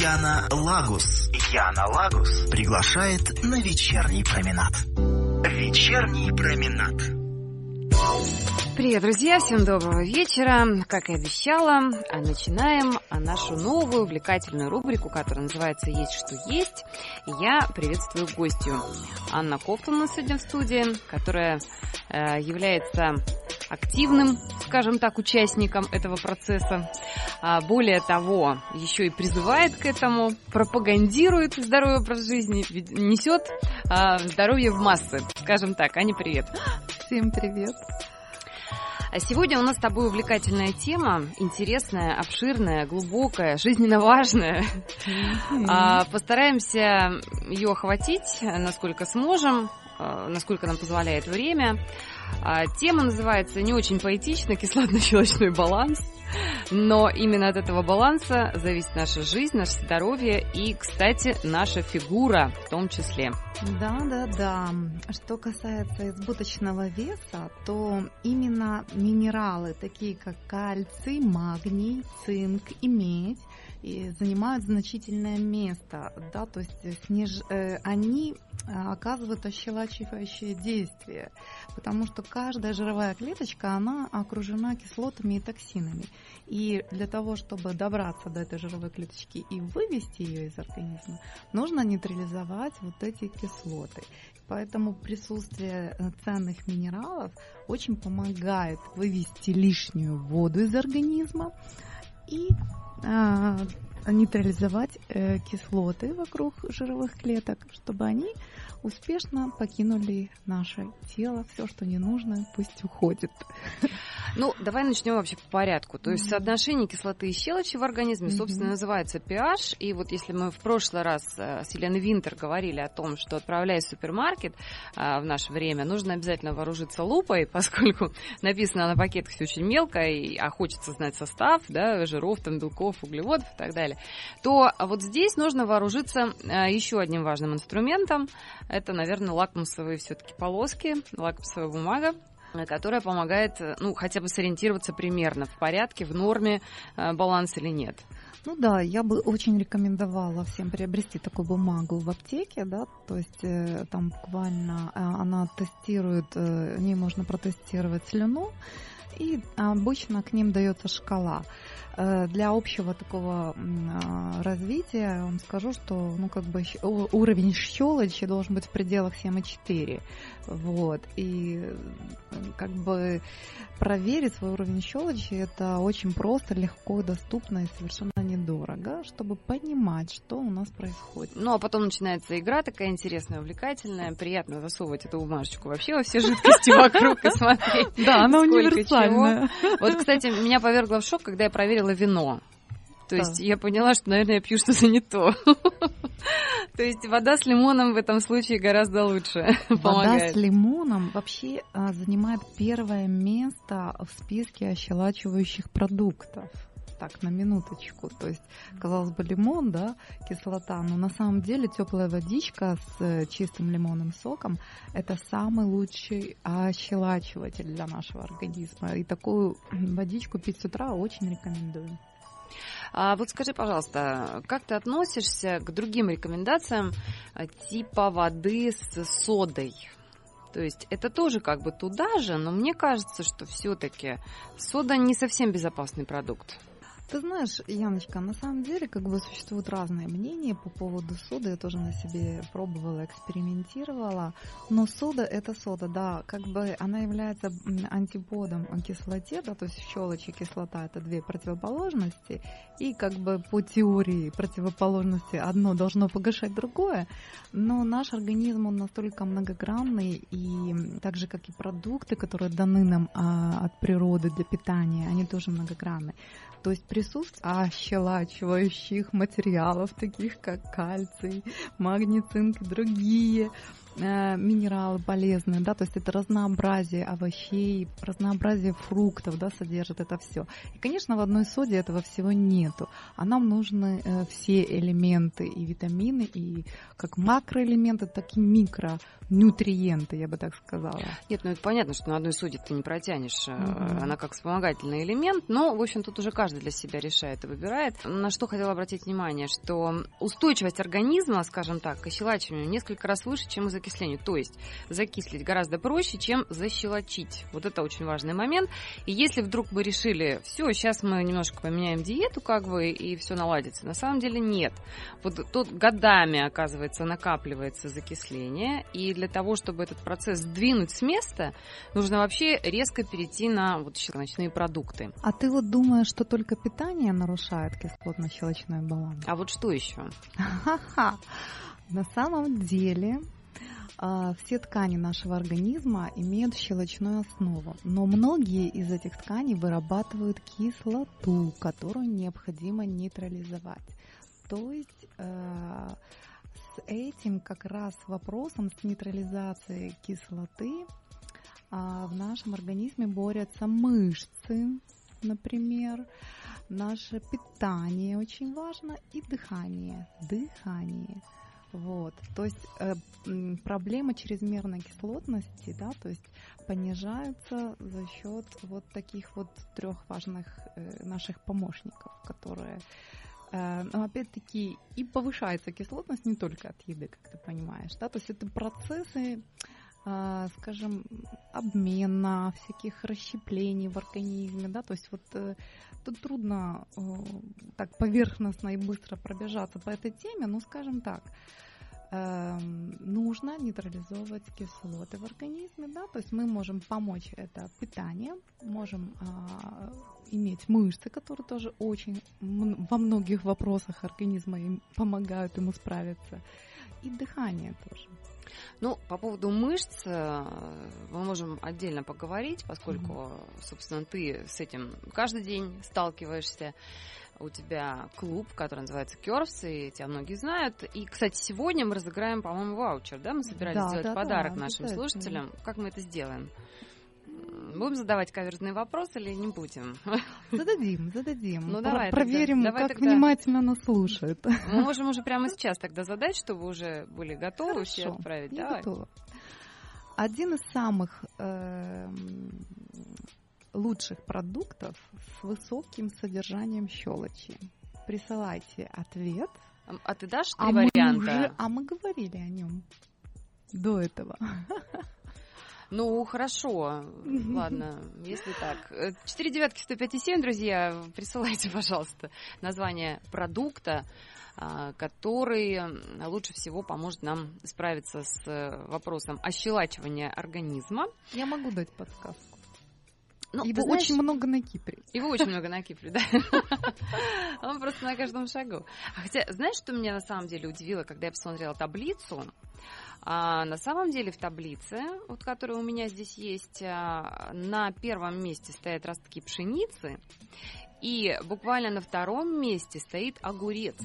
Яна Лагус. Яна Лагус приглашает на вечерний променад. Вечерний променад. Привет, друзья! Всем доброго вечера! Как и обещала, начинаем нашу новую увлекательную рубрику, которая называется «Есть что есть». Я приветствую гостью Анна Кофтон у нас сегодня в студии, которая э, является активным, скажем так, участником этого процесса. А, более того, еще и призывает к этому, пропагандирует здоровый образ жизни, несет а, здоровье в массы, скажем так. Аня, привет! Всем привет! А сегодня у нас с тобой увлекательная тема, интересная, обширная, глубокая, жизненно важная. Mm-hmm. Постараемся ее охватить, насколько сможем, насколько нам позволяет время. А, тема называется не очень поэтично «Кислотно-щелочной баланс». Но именно от этого баланса зависит наша жизнь, наше здоровье и, кстати, наша фигура в том числе. Да, да, да. Что касается избыточного веса, то именно минералы, такие как кальций, магний, цинк и медь, и занимают значительное место, да, то есть сниж... Э, они э, оказывают ощелачивающее действие, потому что каждая жировая клеточка, она окружена кислотами и токсинами. И для того, чтобы добраться до этой жировой клеточки и вывести ее из организма, нужно нейтрализовать вот эти кислоты. Поэтому присутствие э, ценных минералов очень помогает вывести лишнюю воду из организма и нейтрализовать э, кислоты вокруг жировых клеток, чтобы они успешно покинули наше тело. Все, что не нужно, пусть уходит. Ну, давай начнем вообще по порядку. То есть соотношение кислоты и щелочи в организме, собственно, называется pH. И вот если мы в прошлый раз э, с Еленой Винтер говорили о том, что отправляясь в супермаркет э, в наше время, нужно обязательно вооружиться лупой, поскольку написано на пакетах все очень мелко, и, а хочется знать состав, да, жиров, там, белков, углеводов и так далее, то вот здесь нужно вооружиться э, еще одним важным инструментом. Это, наверное, лакмусовые все-таки полоски, лакмусовая бумага, которая помогает, э, ну, хотя бы сориентироваться примерно в порядке, в норме э, баланс или нет. Ну да, я бы очень рекомендовала всем приобрести такую бумагу в аптеке, да, то есть э, там буквально э, она тестирует, э, в ней можно протестировать слюну, и обычно к ним дается шкала. Э, для общего такого а, развития вам скажу, что ну, как бы уровень щелочи должен быть в пределах 7,4. Вот. И как бы проверить свой уровень щелочи это очень просто, легко, доступно и совершенно недорого, чтобы понимать, что у нас происходит. Ну, а потом начинается игра такая интересная, увлекательная. Приятно засовывать эту бумажечку вообще во все жидкости вокруг и смотреть. Да, она универсальная. Вот, кстати, меня повергло в шок, когда я проверила вино. То есть я поняла, что, наверное, я пью что-то не то. То есть вода с лимоном в этом случае гораздо лучше Вода с лимоном вообще а, занимает первое место в списке ощелачивающих продуктов так, на минуточку. То есть, казалось бы, лимон, да, кислота, но на самом деле теплая водичка с э, чистым лимонным соком – это самый лучший ощелачиватель для нашего организма. И такую водичку пить с утра очень рекомендую. А вот скажи, пожалуйста, как ты относишься к другим рекомендациям э, типа воды с содой? То есть это тоже как бы туда же, но мне кажется, что все-таки сода не совсем безопасный продукт. Ты знаешь, Яночка, на самом деле как бы существуют разные мнения по поводу соды. Я тоже на себе пробовала, экспериментировала. Но сода это сода, да, как бы она является антиподом кислоте, да, то есть щелочь и кислота это две противоположности. И как бы по теории противоположности одно должно погашать другое. Но наш организм, он настолько многогранный, и так же, как и продукты, которые даны нам а, от природы для питания, они тоже многогранны. То есть присутствие ощелачивающих материалов, таких как кальций, магний, цинк и другие, минералы полезные, да, то есть это разнообразие овощей, разнообразие фруктов, да, содержит это все. И, конечно, в одной соде этого всего нету, а нам нужны э, все элементы и витамины, и как макроэлементы, так и микронутриенты, я бы так сказала. Нет, ну это понятно, что на одной соде ты не протянешь, mm-hmm. она как вспомогательный элемент, но, в общем, тут уже каждый для себя решает и выбирает. На что хотела обратить внимание, что устойчивость организма, скажем так, к ощелачиванию несколько раз выше, чем и закислению. То есть закислить гораздо проще, чем защелочить. Вот это очень важный момент. И если вдруг вы решили, все, сейчас мы немножко поменяем диету, как бы, и все наладится. На самом деле нет. Вот тут годами, оказывается, накапливается закисление, и для того, чтобы этот процесс сдвинуть с места, нужно вообще резко перейти на вот щелочные продукты. А ты вот думаешь, что только питание нарушает кислотно-щелочной баланс? А вот что еще? Ха-ха. На самом деле все ткани нашего организма имеют щелочную основу, но многие из этих тканей вырабатывают кислоту, которую необходимо нейтрализовать. То есть э, с этим как раз вопросом с нейтрализацией кислоты а, в нашем организме борются мышцы, например, наше питание очень важно и дыхание. Дыхание. Вот, то есть э, проблема чрезмерной кислотности, да, то есть понижается за счет вот таких вот трех важных э, наших помощников, которые, э, но опять-таки и повышается кислотность не только от еды, как ты понимаешь, да, то есть это процессы, скажем, обмена, всяких расщеплений в организме, да, то есть вот э, тут трудно э, так поверхностно и быстро пробежаться по этой теме, но скажем так, э, нужно нейтрализовывать кислоты в организме, да, то есть мы можем помочь это питанием, можем э, иметь мышцы, которые тоже очень во многих вопросах организма им помогают ему справиться, и дыхание тоже. Ну, по поводу мышц э, мы можем отдельно поговорить, поскольку, mm-hmm. собственно, ты с этим каждый день сталкиваешься. У тебя клуб, который называется Curves, и тебя многие знают. И, кстати, сегодня мы разыграем, по-моему, ваучер, да? Мы собирались да, сделать да, подарок да, нашим слушателям. Как мы это сделаем? Будем задавать каверзные вопросы или не будем? Зададим, зададим. Ну, давай, Проверим, тогда, давай как тогда... внимательно нас слушают. Мы можем уже прямо сейчас тогда задать, чтобы уже были готовы Хорошо, все отправить. Я давай. готова. Один из самых э, лучших продуктов с высоким содержанием щелочи. Присылайте ответ. А, а ты дашь три а варианта? Мы уже, а мы говорили о нем до этого. Ну, хорошо. Ладно, если так. 4 девятки 105 и 7, друзья, присылайте, пожалуйста, название продукта, а, который лучше всего поможет нам справиться с э, вопросом ощелачивания организма. Я могу дать подсказку. Ну, его знаешь, очень много на Кипре. Его очень много на Кипре, да. Он просто на каждом шагу. Хотя, знаешь, что меня на самом деле удивило, когда я посмотрела таблицу? А на самом деле в таблице, вот которая у меня здесь есть, а, на первом месте стоят ростки пшеницы, и буквально на втором месте стоит огурец.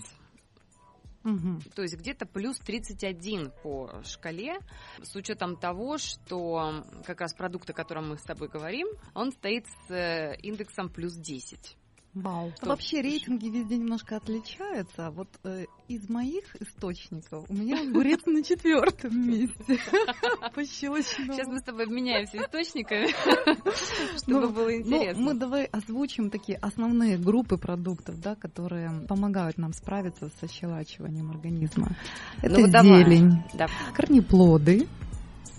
Угу. То есть где-то плюс 31 по шкале, с учетом того, что как раз продукт, о котором мы с тобой говорим, он стоит с э, индексом плюс 10. Вау. Что? Вообще рейтинги везде немножко отличаются. Вот э, из моих источников у меня огурец на четвертом месте. По Сейчас мы с тобой обменяемся источниками, чтобы ну, было ну, интересно. Мы давай озвучим такие основные группы продуктов, да, которые помогают нам справиться с ощелачиванием организма. Ну Это зелень, корнеплоды,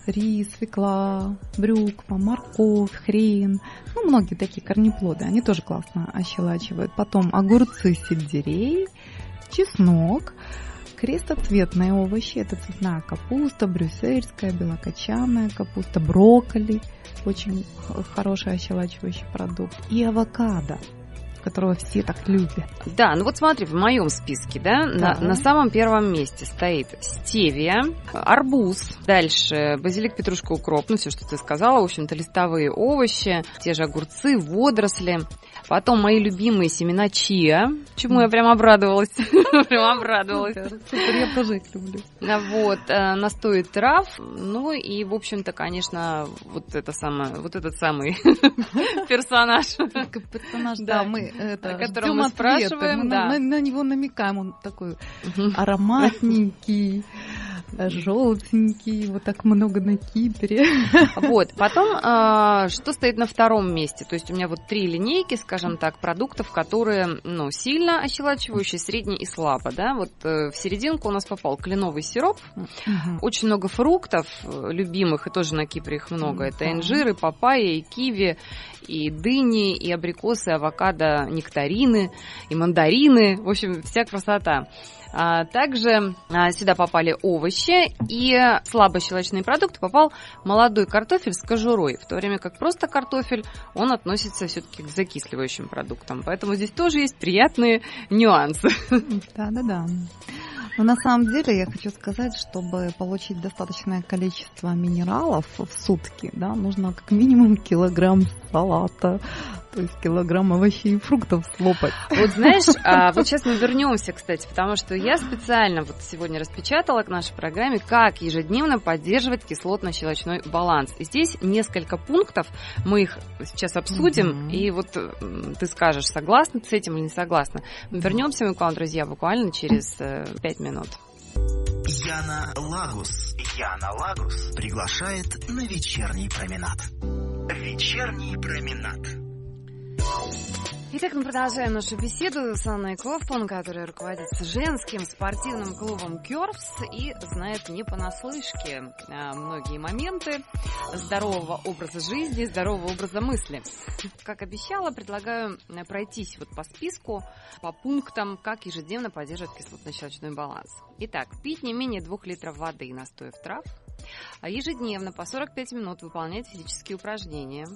рис, свекла, брюква, морковь, хрен. Ну, многие такие корнеплоды, они тоже классно ощелачивают. Потом огурцы сельдерей, чеснок, крестоцветные овощи. Это цветная капуста, брюссельская, белокочанная капуста, брокколи. Очень хороший ощелачивающий продукт. И авокадо. Которого все так любят. Да, ну вот смотри, в моем списке, да, да. На, на самом первом месте стоит стевия, арбуз, дальше базилик, петрушка, укроп, ну все, что ты сказала, в общем-то, листовые овощи, те же огурцы, водоросли. Потом мои любимые семена чиа, чему я прям обрадовалась. Прям обрадовалась. Я тоже их люблю. Вот, э, настои трав, ну и, в общем-то, конечно, вот это самое, вот этот самый персонаж. Персонаж, да, мы это, о котором мы спрашиваем, на него намекаем, он такой ароматненький желтенький, вот так много на Кипре. Вот, потом, э, что стоит на втором месте? То есть у меня вот три линейки, скажем так, продуктов, которые, ну, сильно ощелачивающие, средний и слабо, да. Вот э, в серединку у нас попал кленовый сироп, угу. очень много фруктов э, любимых, и тоже на Кипре их много. Это инжиры, папайя и киви, и дыни, и абрикосы, авокадо, нектарины, и мандарины. В общем, вся красота. А, также а, сюда попали овощи и слабощелочные продукты. Попал молодой картофель с кожурой, в то время как просто картофель, он относится все-таки к закисливающим продуктам. Поэтому здесь тоже есть приятные нюансы. Да-да-да. Но на самом деле я хочу сказать, чтобы получить достаточное количество минералов в сутки, да, нужно как минимум килограмм салата, то есть килограмм овощей и фруктов слопать. Вот знаешь, а, вот сейчас мы вернемся, кстати, потому что я специально вот сегодня распечатала к нашей программе, как ежедневно поддерживать кислотно-щелочной баланс. И здесь несколько пунктов, мы их сейчас обсудим, mm-hmm. и вот ты скажешь, согласна с этим или не согласна. Мы вернемся мы к вам, друзья, буквально через э, пять минут. Яна Лагус. Яна Лагус приглашает на вечерний променад. Вечерний променад. Итак, мы продолжаем нашу беседу с Анной Кофман, которая руководит женским спортивным клубом Кёрвс и знает не понаслышке а, многие моменты здорового образа жизни, здорового образа мысли. Как обещала, предлагаю э, пройтись вот по списку, по пунктам, как ежедневно поддерживать кислотно-щелочной баланс. Итак, пить не менее двух литров воды и настоев трав, а ежедневно по 45 минут выполнять физические упражнения,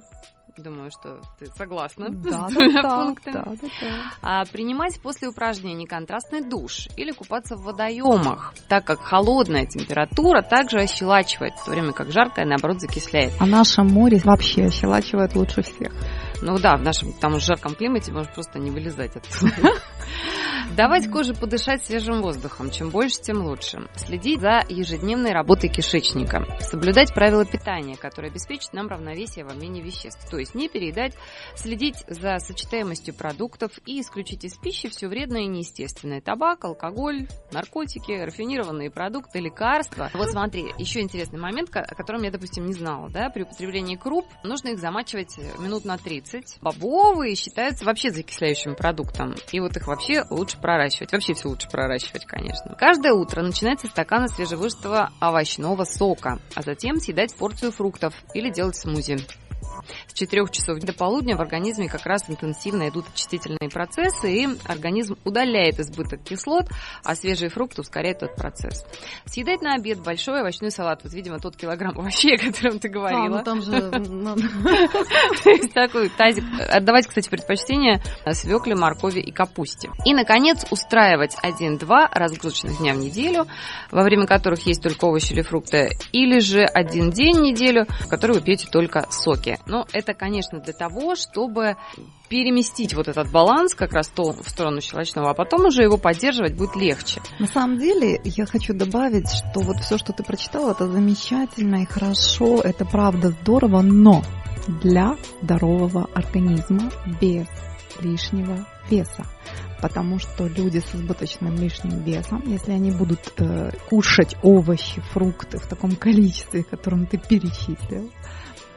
Думаю, что ты согласна да, с двумя да, пунктами. Да, да, да. А, принимать после упражнений контрастный душ или купаться в водоемах, так как холодная температура также ощелачивает, в то время как жаркая, наоборот, закисляет. А наше море вообще ощелачивает лучше всех. Ну да, в нашем там жарком климате можно просто не вылезать оттуда. Давать коже подышать свежим воздухом. Чем больше, тем лучше. Следить за ежедневной работой кишечника. Соблюдать правила питания, которые обеспечат нам равновесие в обмене веществ. То есть не переедать, следить за сочетаемостью продуктов и исключить из пищи все вредное и неестественное. Табак, алкоголь, наркотики, рафинированные продукты, лекарства. Вот смотри, еще интересный момент, о котором я, допустим, не знала. Да? При употреблении круп нужно их замачивать минут на 30. Бобовые считаются вообще закисляющим продуктом. И вот их вообще лучше проращивать. Вообще все лучше проращивать, конечно. Каждое утро начинается стакана свежевыжатого овощного сока, а затем съедать порцию фруктов или делать смузи. С 4 часов до полудня в организме как раз интенсивно идут очистительные процессы, и организм удаляет избыток кислот, а свежие фрукты ускоряют этот процесс. Съедать на обед большой овощной салат. Вот, видимо, тот килограмм овощей, о котором ты говорила. А, ну там же... Такой тазик. Отдавать, кстати, предпочтение свекле, моркови и капусте. И, наконец, устраивать один-два разгрузочных дня в неделю, во время которых есть только овощи или фрукты, или же один день в неделю, в который вы пьете только соки. Но это, конечно, для того, чтобы переместить вот этот баланс как раз то в сторону щелочного, а потом уже его поддерживать будет легче. На самом деле, я хочу добавить, что вот все, что ты прочитала, это замечательно и хорошо, это правда здорово, но для здорового организма без лишнего веса. Потому что люди с избыточным лишним весом, если они будут э, кушать овощи, фрукты в таком количестве, которым ты перечислил,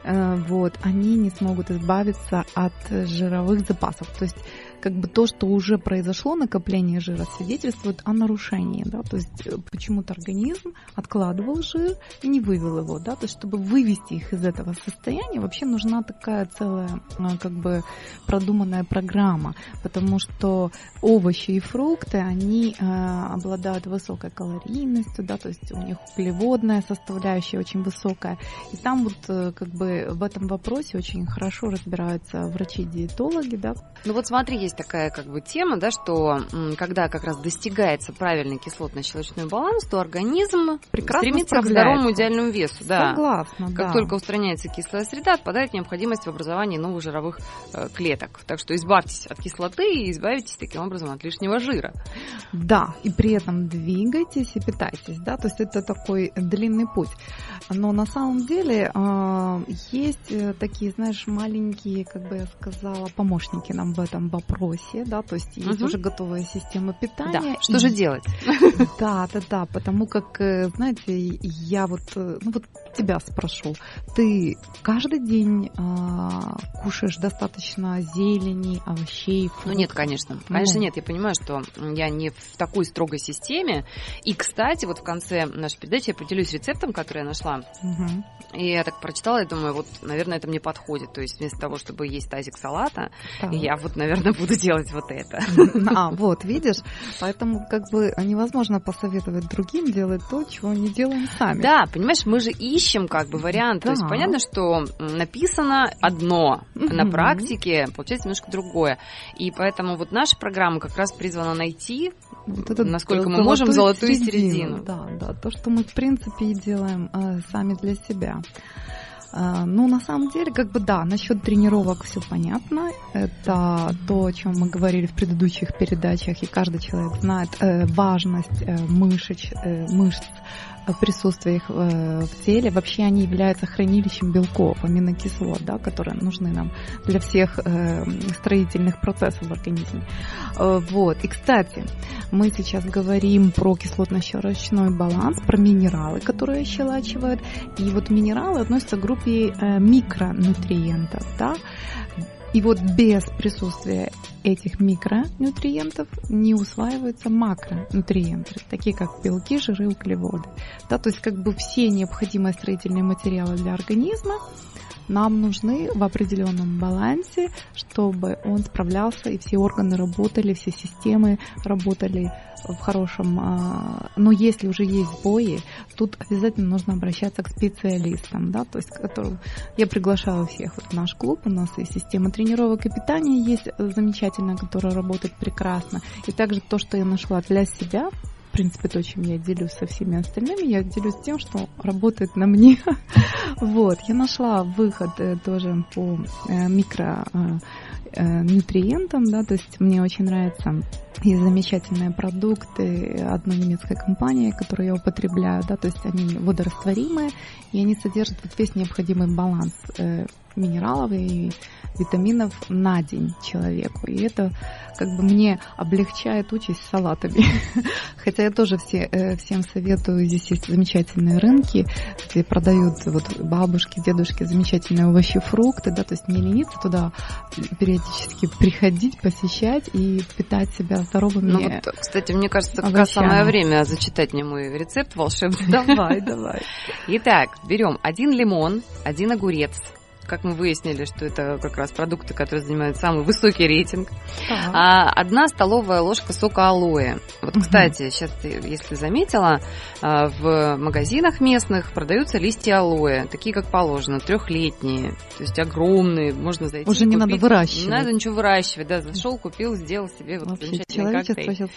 вот, они не смогут избавиться от жировых запасов. То есть как бы то, что уже произошло, накопление жира, свидетельствует о нарушении, да, то есть э, почему-то организм откладывал жир и не вывел его, да, то есть чтобы вывести их из этого состояния, вообще нужна такая целая, э, как бы, продуманная программа, потому что овощи и фрукты, они э, обладают высокой калорийностью, да, то есть у них углеводная составляющая очень высокая, и там вот, э, как бы, в этом вопросе очень хорошо разбираются врачи-диетологи, да. Ну вот смотри, есть есть такая как бы тема, да, что когда как раз достигается правильный кислотно-щелочной баланс, то организм Прекрасно стремится к здоровому идеальному весу. Да. Согласна, Как да. только устраняется кислая среда, отпадает необходимость в образовании новых жировых э, клеток. Так что избавьтесь от кислоты и избавитесь таким образом от лишнего жира. Да, и при этом двигайтесь и питайтесь, да, то есть это такой длинный путь. Но на самом деле э, есть э, такие, знаешь, маленькие, как бы я сказала, помощники нам в этом вопросе, да, то есть есть Мгм. уже готовая система питания. Да. Что И- же делать? Да, да, да, потому как, э, знаете, я вот, э, ну вот тебя спрошу, ты каждый день а, кушаешь достаточно зелени, овощей, Ну нет, фруктов? конечно. Конечно, Ну. нет. Я понимаю, что я не в такой строгой системе. И, кстати, вот в конце нашей передачи я поделюсь рецептом, который я нашла. Мгм. И я так прочитала и думаю, вот, наверное, это мне подходит. То есть вместо того, чтобы есть тазик салата, Так. я вот, наверное, буду делать вот это. А, вот, видишь? Поэтому как бы невозможно посоветовать другим делать то, чего не делаем сами. Да, понимаешь, мы же ищем как бы вариант. То есть Да. понятно, что написано одно, а на практике получается немножко другое. И поэтому вот наша программа как раз призвана найти Вот этот насколько мы можем, золотую середину. Да, да, то, что мы в принципе и делаем э, сами для себя. А, Ну, на самом деле, как бы да, насчет тренировок все понятно. Это то, о чем мы говорили в предыдущих передачах, и каждый человек знает э, важность э, мышц, э, мышц э, присутствия их э, в теле. Вообще они являются хранилищем белков, аминокислот, да, которые нужны нам для всех э, строительных процессов в организме. Вот. И, кстати, мы сейчас говорим про кислотно-щелочной баланс, про минералы, которые ощелачивают. И вот минералы относятся к группе микронутриентов, да. И вот без присутствия этих микронутриентов не усваиваются макронутриенты, такие как белки, жиры, углеводы. Да, то есть как бы все необходимые строительные материалы для организма нам нужны в определенном балансе, чтобы он справлялся и все органы работали, все системы работали в хорошем. а, Но если уже есть сбои, тут обязательно нужно обращаться к специалистам, да, то есть которым я приглашаю всех вот в наш клуб, у нас и система тренировок и питания есть замечательная, которая работает прекрасно, и также то, что я нашла для себя, в принципе, то, чем я делюсь со всеми остальными, я делюсь тем, что работает на мне. Вот, я нашла выход э, тоже по э, микро э, нутриентам, да, то есть мне очень нравится есть замечательные продукты одной немецкой компании, которую я употребляю, да, то есть они водорастворимые, и они содержат вот весь необходимый баланс минералов и витаминов на день человеку. И это как бы мне облегчает участь с салатами. Хотя я тоже все, э, всем советую, здесь есть замечательные рынки, где продают вот бабушки, дедушки замечательные овощи, фрукты, да, то есть не лениться туда периодически приходить, посещать и питать себя здоровыми Ну вот, кстати, мне кажется, как раз самое время зачитать мне мой рецепт волшебный. Давай, давай. Итак, берем один лимон, один огурец. Как мы выяснили, что это как раз продукты, которые занимают самый высокий рейтинг. Так. А, одна столовая ложка сока алоэ. Вот, кстати, сейчас ты, если заметила, а, в магазинах местных продаются листья алоэ, такие как положено, трехлетние, то есть огромные, можно зайти. Уже не надо купить. выращивать. Не надо ничего выращивать, да, зашел, купил, сделал себе вот Вообще, замечательный человечество коктейль. сейчас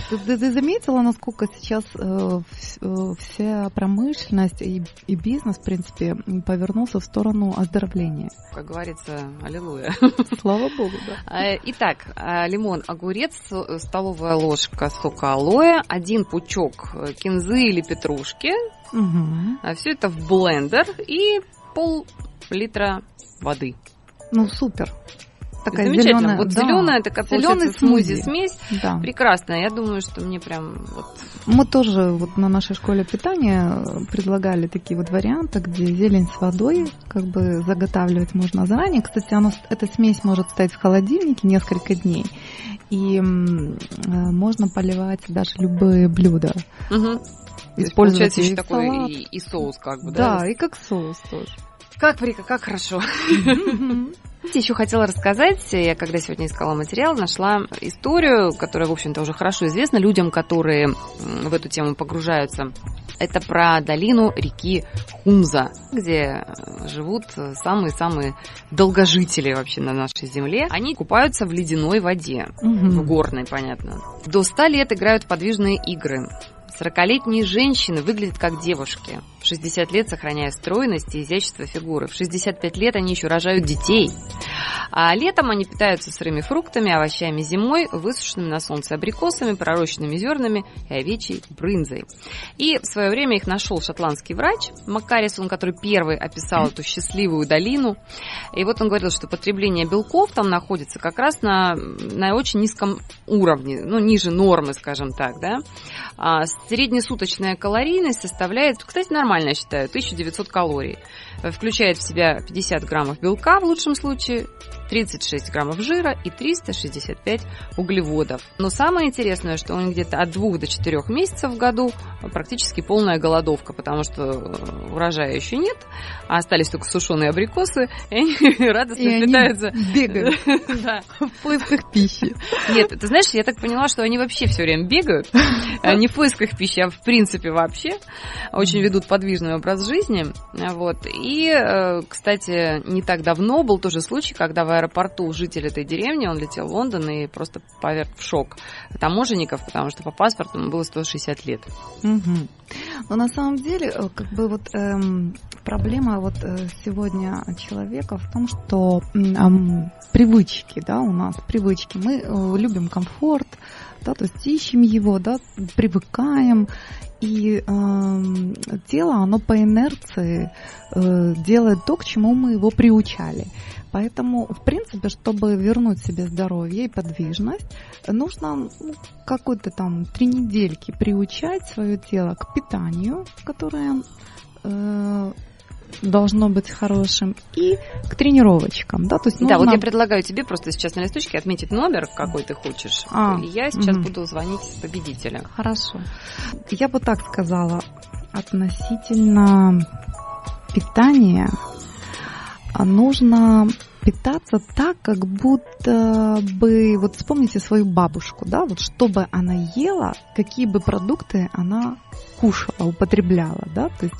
все... ты, заметила, насколько сейчас э, э, вся промышленность и, и бизнес, в принципе, повернулся в сторону оздоровления? Как говорится, аллилуйя. Слава богу, да. А, Итак, а, лимон, огурец, столовая ложка сока алоэ, один пучок э, кинзы или петрушки, Мгм. все это в блендер и пол литра воды. Ну, супер. Такая Замечательно. зеленая, вот да, зеленая такая получается смузи смузи. смесь. Да. Прекрасная. Я думаю, что мне прям вот Мы тоже вот на нашей школе питания э, предлагали такие вот варианты, где зелень с водой как бы заготавливать можно заранее. Кстати, оно, эта смесь может стоять в холодильнике несколько дней. И э, можно поливать даже любые блюда. Есть Использовать еще такой салат. и, и соус как бы, да? Да, и как соус тоже. Как, прика- как хорошо. Еще хотела рассказать, я когда сегодня искала материал, нашла историю, которая, в общем-то, уже хорошо известна людям, которые в эту тему погружаются. Это про долину реки Хунза, где живут самые-самые долгожители вообще на нашей земле. Они купаются в ледяной воде, угу. в горной, понятно. До ста лет играют в подвижные игры. 40-летние женщины выглядят как девушки. В 60 лет сохраняя стройность и изящество фигуры. В 65 лет они еще рожают детей. А летом они питаются сырыми фруктами, овощами зимой, высушенными на солнце абрикосами, пророщенными зернами и овечьей брынзой. И в свое время их нашел шотландский врач Маккарисон, который первый описал эту счастливую долину. И вот он говорил, что потребление белков там находится как раз на, на очень низком уровне, ну, ниже нормы, скажем так, да. А среднесуточная калорийность составляет, кстати, нормально, я считаю, 1900 калорий. Включает в себя 50 граммов белка в лучшем случае, 36 граммов жира и 365 углеводов. Но самое интересное, что у них где-то от 2 до 4 месяцев в году практически полная голодовка, потому что э, урожая еще нет, а остались только сушеные абрикосы, и они радостно и питаются. Они бегают в поисках пищи. Нет, ты знаешь, я так поняла, что они вообще все время бегают, а не в поисках пищи, а в принципе вообще. Очень ведут подвижный образ жизни. Вот. И, э, кстати, не так давно был тоже случай, когда в аэропорту житель этой деревни, он летел в Лондон и просто поверг в шок таможенников, потому что по паспорту ему было 160 лет. Угу. Но на самом деле, э, как бы вот эм, проблема вот э, сегодня человека в том, что эм, привычки, да, у нас привычки. Мы э, любим комфорт, да, то есть ищем его, да, привыкаем, и э, тело, оно по инерции э, делает то, к чему мы его приучали. Поэтому, в принципе, чтобы вернуть себе здоровье и подвижность, нужно ну, какой-то там три недельки приучать свое тело к питанию, которое э, должно быть хорошим, и к тренировочкам, да, то есть нужно... Да, вот я предлагаю тебе просто сейчас на листочке отметить номер, какой ты хочешь, а, и я сейчас угу. буду звонить победителя. Хорошо. Я бы так сказала, относительно питания а нужно питаться так, как будто бы, вот вспомните свою бабушку, да, вот что бы она ела, какие бы продукты она кушала, употребляла, да, то есть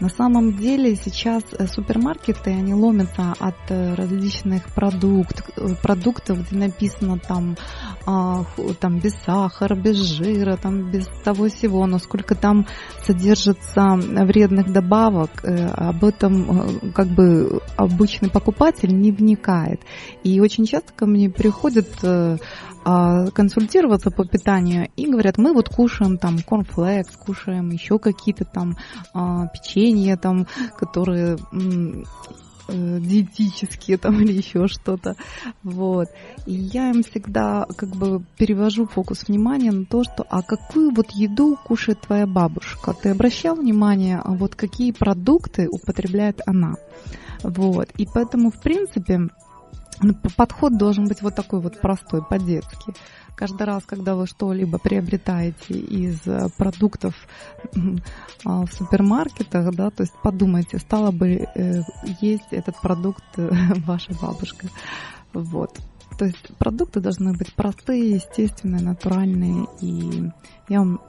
на самом деле сейчас э, супермаркеты, они ломятся от э, различных продукт, э, продуктов, где написано там, а, там без сахара, без жира, там без того всего, но сколько там содержится вредных добавок, об этом как бы обычный покупатель не вникает. И очень часто ко мне приходят а, консультироваться по питанию и говорят, мы вот кушаем там корнфлекс, кушаем еще какие-то там а, печенья там, которые э, диетические там или еще что-то. Вот. И я им всегда как бы перевожу фокус внимания на то, что а какую вот еду кушает твоя бабушка? Ты обращал внимание, а вот какие продукты употребляет она? Вот. И поэтому, в принципе, подход должен быть вот такой вот простой, по-детски. Каждый раз, когда вы что-либо приобретаете из э, продуктов а, в супермаркетах, да, то есть подумайте, стала бы э, есть этот продукт э, ваша бабушка. Вот. То есть продукты должны быть простые, естественные, натуральные. И я вам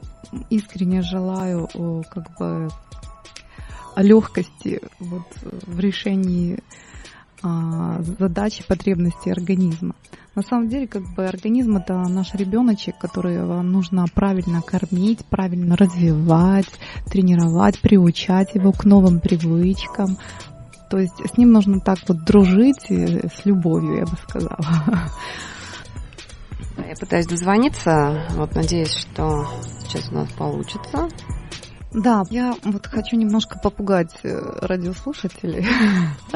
искренне желаю как бы легкости вот, в решении задачи, потребности организма. На самом деле, как бы организм это наш ребеночек, которого нужно правильно кормить, правильно развивать, тренировать, приучать его к новым привычкам. То есть с ним нужно так вот дружить с любовью, я бы сказала. Я пытаюсь дозвониться, вот надеюсь, что сейчас у нас получится. Да, я вот хочу немножко попугать э, радиослушателей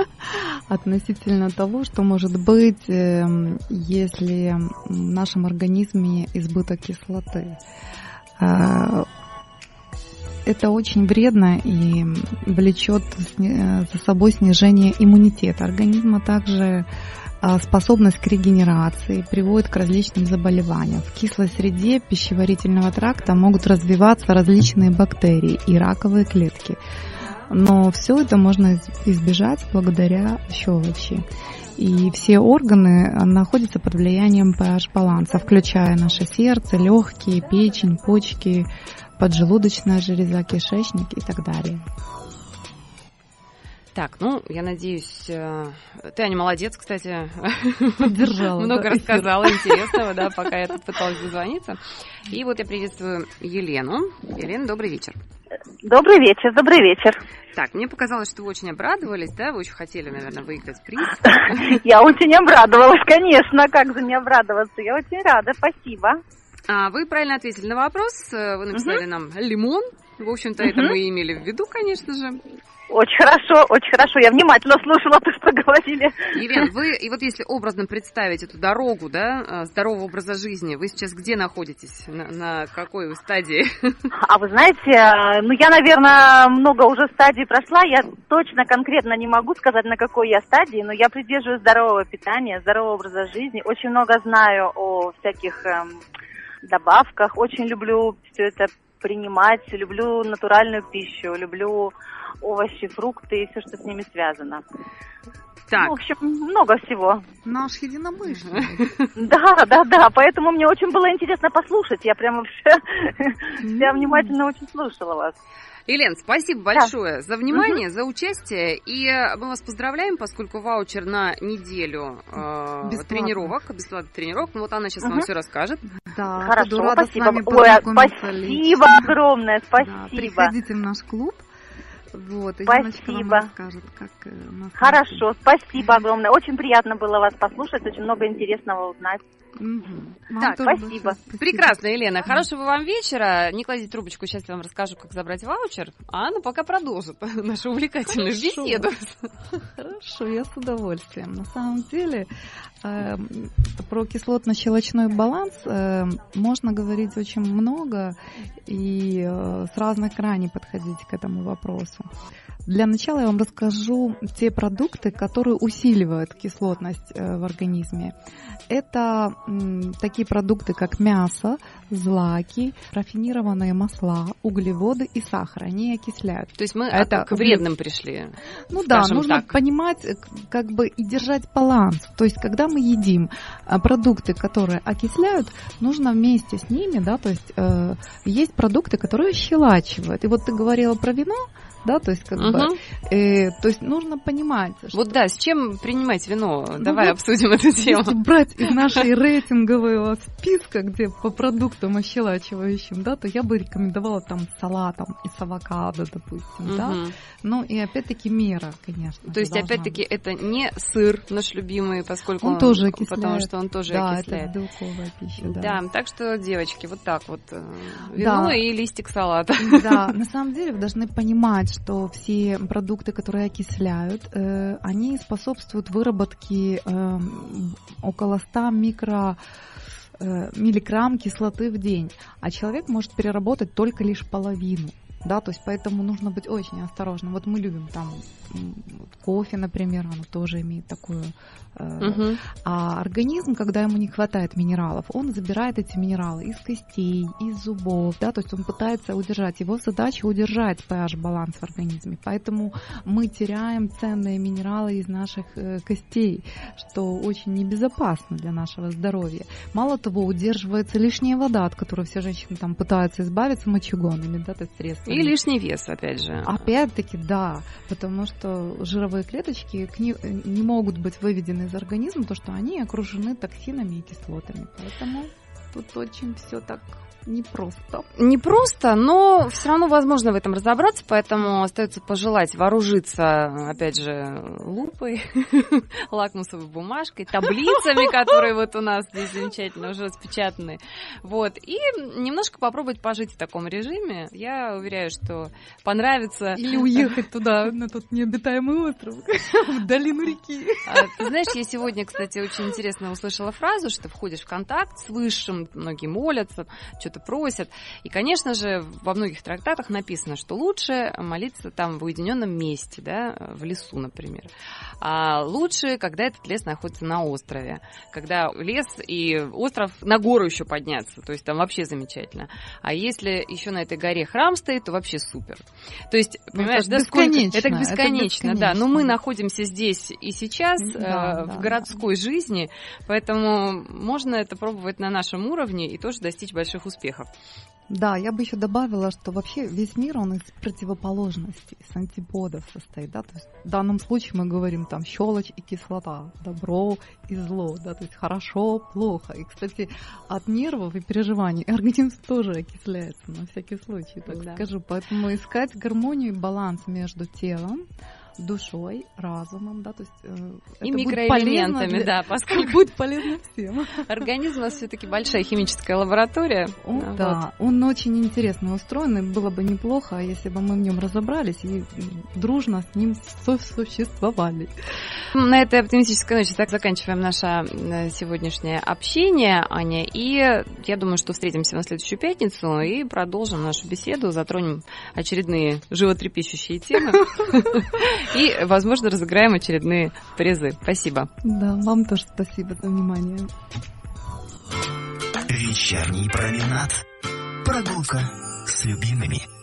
относительно того, что может быть, эм, если в нашем организме избыток кислоты. Э, это очень вредно и влечет за собой снижение иммунитета организма, также а, способность к регенерации, приводит к различным заболеваниям. В кислой среде пищеварительного тракта могут развиваться различные бактерии и раковые клетки. Но все это можно избежать благодаря щелочи. И все органы находятся под влиянием pH-баланса, включая наше сердце, легкие, печень, почки, поджелудочная железа, кишечник и так далее. Так, ну, я надеюсь, э, ты, Аня, молодец, кстати. Поддержала. Много да, рассказала интересного, да, пока я тут пыталась дозвониться. И вот я приветствую Елену. Елена, добрый вечер. Добрый вечер, добрый вечер. Так, мне показалось, что вы очень обрадовались, да? Вы очень хотели, наверное, выиграть приз. Я очень обрадовалась, конечно. Как же не обрадоваться? Я очень рада, спасибо. А, вы правильно ответили на вопрос. Вы написали нам лимон. В общем-то, это мы имели в виду, конечно же. Очень хорошо, очень хорошо. Я внимательно слушала то, что говорили. Елена, вы, и вот если образно представить эту дорогу, да, а, здорового образа жизни, вы сейчас где находитесь? На, на какой вы стадии? А вы знаете, а, ну я, наверное, много уже стадий прошла. Я точно конкретно не могу сказать, на какой я стадии, но я придерживаюсь здорового питания, здорового образа жизни. Очень много знаю о всяких эм, добавках. Очень люблю все это принимать. Люблю натуральную пищу, люблю овощи, фрукты и все, что с ними связано. Так. Ну, в общем, много всего. Наш единомышленник. Да, да, да. Поэтому мне очень было интересно послушать. Я прямо все, вся внимательно очень слушала вас. Елен, спасибо большое да. за внимание, угу. за участие. И мы вас поздравляем, поскольку ваучер на неделю э, тренировок, бесплатных тренировок. Ну вот она сейчас угу. вам все расскажет. Да, Хорошо, спасибо. Ой, спасибо огромное, спасибо. Да, приходите в наш клуб. Вот, и спасибо. расскажет, как э, Хорошо, спасибо огромное. Очень приятно было вас послушать, очень много интересного узнать. Угу. Так, спасибо. спасибо. Прекрасно, Елена. Хорошего вам вечера. Не кладите трубочку, сейчас я вам расскажу, как забрать ваучер. А Анна пока продолжит нашу увлекательную Хорошо. беседу. Хорошо, я с удовольствием. На самом деле, э, про кислотно-щелочной баланс э, можно говорить очень много и э, с разных граней подходить к этому вопросу. Для начала я вам расскажу те продукты, которые усиливают кислотность э, в организме. Это такие продукты, как мясо, злаки, рафинированные масла, углеводы и сахар. Они окисляют. То есть мы это к вредным пришли. Ну да, нужно так. понимать, э, как бы и держать баланс. То есть, когда мы едим э, продукты, которые окисляют, нужно вместе с ними, да, то есть э, есть продукты, которые щелачивают. И вот ты говорила про вино, да, то есть как угу. бы, э, то есть нужно понимать. Что... Вот да, с чем принимать вино? Ну, Давай вот обсудим эту тему. Если брать из нашей рейтингового списка, где по продуктам ощелачивающим, да, то я бы рекомендовала там салатом и с авокадо, допустим, угу. да. Ну и опять-таки мера, конечно. То есть опять-таки быть. это не сыр наш любимый, поскольку он, он тоже окисляет. потому что он тоже да, окисляет. это белковая пища. Да. да, так что девочки, вот так вот э, вино да. и листик салата. Да, на самом деле вы должны понимать, что все продукты, которые окисляют, э, они способствуют выработке э, около 100 микро э, миллиграмм кислоты в день, а человек может переработать только лишь половину да, то есть поэтому нужно быть очень осторожным. Вот мы любим там кофе, например, оно тоже имеет такую Угу. А организм, когда ему не хватает минералов, он забирает эти минералы из костей, из зубов, да, то есть он пытается удержать. Его задача удержать pH-баланс в организме. Поэтому мы теряем ценные минералы из наших э, костей, что очень небезопасно для нашего здоровья. Мало того, удерживается лишняя вода, от которой все женщины там пытаются избавиться мочегонами, да, то есть средствами. И лишний вес, опять же. Опять-таки, да, потому что жировые клеточки не могут быть выведены из организма, то что они окружены токсинами и кислотами. Поэтому тут очень все так непросто. Непросто, но все равно возможно в этом разобраться, поэтому остается пожелать вооружиться, опять же, лупой, лакмусовой бумажкой, таблицами, которые вот у нас здесь замечательно уже распечатаны. Вот. И немножко попробовать пожить в таком режиме. Я уверяю, что понравится. Или уехать туда, на тот необитаемый остров, в долину реки. А, ты знаешь, я сегодня, кстати, очень интересно услышала фразу, что входишь в контакт с Высшим, многие молятся, что чего-то просят. И, конечно же, во многих трактатах написано, что лучше молиться там в уединенном месте, да, в лесу, например. А лучше, когда этот лес находится на острове, когда лес и остров на гору еще подняться, то есть там вообще замечательно. А если еще на этой горе храм стоит, то вообще супер. То есть, Ну, понимаешь, это да, сколько... бесконечно, Это это бесконечно, да. Но мы находимся здесь и сейчас, Да, э, да, в городской жизни, поэтому можно это пробовать на нашем уровне и тоже достичь больших успехов. Да, я бы еще добавила, что вообще весь мир, он из противоположностей, из антиподов состоит, да, то есть в данном случае мы говорим там щелочь и кислота, добро и зло, да, то есть хорошо, плохо. И, кстати, от нервов и переживаний организм тоже окисляется, на всякий случай, так Да. скажу. Поэтому искать гармонию и баланс между телом, душой, разумом, да, то есть э, И микроэлементами, для- да, поскольку будет полезно всем. организм у нас все-таки большая химическая лаборатория. О, Вот. да, он очень интересно устроен, и было бы неплохо, если бы мы в нем разобрались и дружно с ним сосуществовали. На этой оптимистической ноте так заканчиваем наше э, сегодняшнее общение, Аня. И я думаю, что встретимся на следующую пятницу и продолжим нашу беседу, затронем очередные животрепещущие темы и, возможно, разыграем очередные призы. Спасибо. Да, вам тоже спасибо за внимание. Вечерний променад. Прогулка с любимыми.